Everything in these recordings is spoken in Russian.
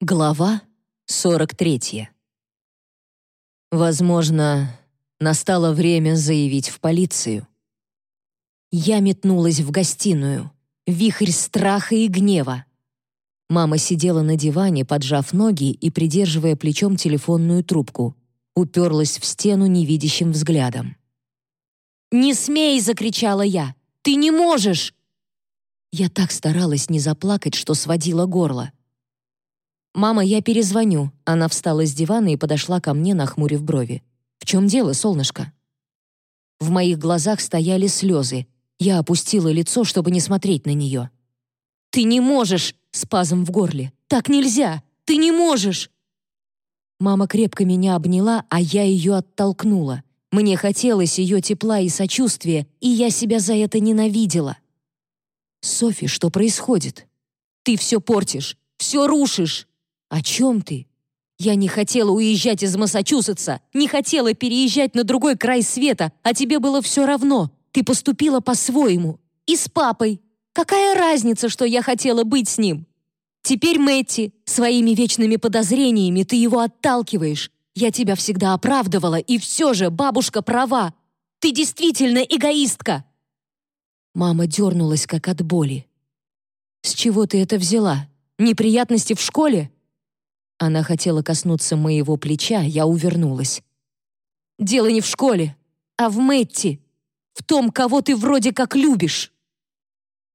Глава 43. Возможно, настало время заявить в полицию. Я метнулась в гостиную. Вихрь страха и гнева. Мама сидела на диване, поджав ноги и придерживая плечом телефонную трубку. Уперлась в стену невидящим взглядом. «Не смей!» — закричала я. «Ты не можешь!» Я так старалась не заплакать, что сводила горло. «Мама, я перезвоню». Она встала с дивана и подошла ко мне, нахмурив брови. «В чем дело, солнышко?» В моих глазах стояли слезы. Я опустила лицо, чтобы не смотреть на нее. «Ты не можешь!» — спазм в горле. «Так нельзя! Ты не можешь!» Мама крепко меня обняла, а я ее оттолкнула. Мне хотелось ее тепла и сочувствия, и я себя за это ненавидела. «Софи, что происходит? Ты все портишь, все рушишь!» «О чем ты?» «Я не хотела уезжать из Массачусетса, не хотела переезжать на другой край света, а тебе было все равно. Ты поступила по-своему. И с папой. Какая разница, что я хотела быть с ним?» «Теперь, Мэтти, своими вечными подозрениями ты его отталкиваешь. Я тебя всегда оправдывала, и все же бабушка права. Ты действительно эгоистка!» Мама дернулась, как от боли. «С чего ты это взяла? Неприятности в школе?» Она хотела коснуться моего плеча, я увернулась. «Дело не в школе, а в Мэтти, в том, кого ты вроде как любишь».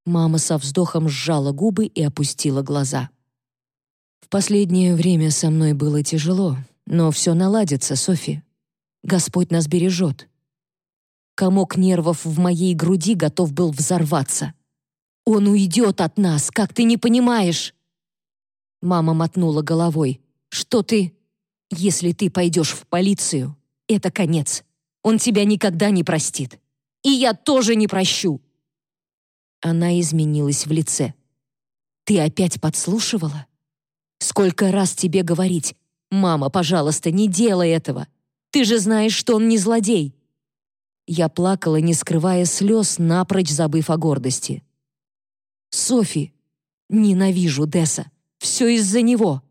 Мама со вздохом сжала губы и опустила глаза. «В последнее время со мной было тяжело, но все наладится, Софи. Господь нас бережет». Комок нервов в моей груди готов был взорваться. «Он уйдет от нас, как ты не понимаешь!» Мама мотнула головой. «Что ты? Если ты пойдешь в полицию, это конец. Он тебя никогда не простит. И я тоже не прощу». Она изменилась в лице. «Ты опять подслушивала? Сколько раз тебе говорить? Мама, пожалуйста, не делай этого. Ты же знаешь, что он не злодей». Я плакала, не скрывая слез, напрочь забыв о гордости. «Софи, ненавижу Десса. Все из-за него.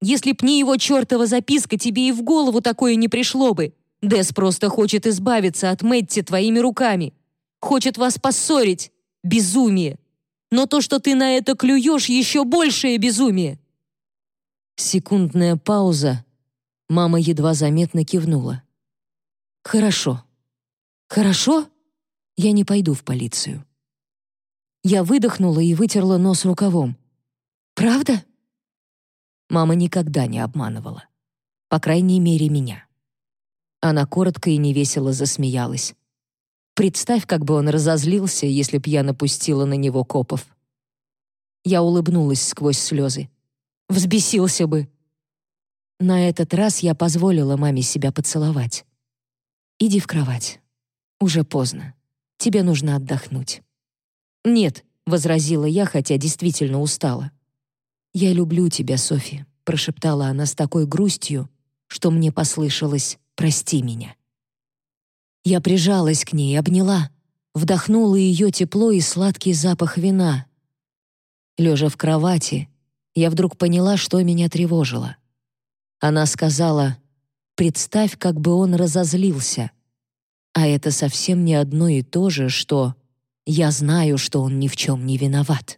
Если б не его чертова записка, тебе и в голову такое не пришло бы. Дэс просто хочет избавиться от Мэтти твоими руками. Хочет вас поссорить. Безумие. Но то, что ты на это клюешь, еще большее безумие. Секундная пауза. Мама едва заметно кивнула. «Хорошо. Хорошо? Я не пойду в полицию». Я выдохнула и вытерла нос рукавом. «Правда?» Мама никогда не обманывала. По крайней мере, меня. Она коротко и невесело засмеялась. Представь, как бы он разозлился, если б я напустила на него копов. Я улыбнулась сквозь слезы. Взбесился бы. На этот раз я позволила маме себя поцеловать. «Иди в кровать. Уже поздно. Тебе нужно отдохнуть». «Нет», — возразила я, хотя действительно устала. «Я люблю тебя, Софи», — прошептала она с такой грустью, что мне послышалось «прости меня». Я прижалась к ней, обняла, вдохнула ее тепло и сладкий запах вина. Лежа в кровати, я вдруг поняла, что меня тревожило. Она сказала, «Представь, как бы он разозлился». А это совсем не одно и то же, что «я знаю, что он ни в чем не виноват».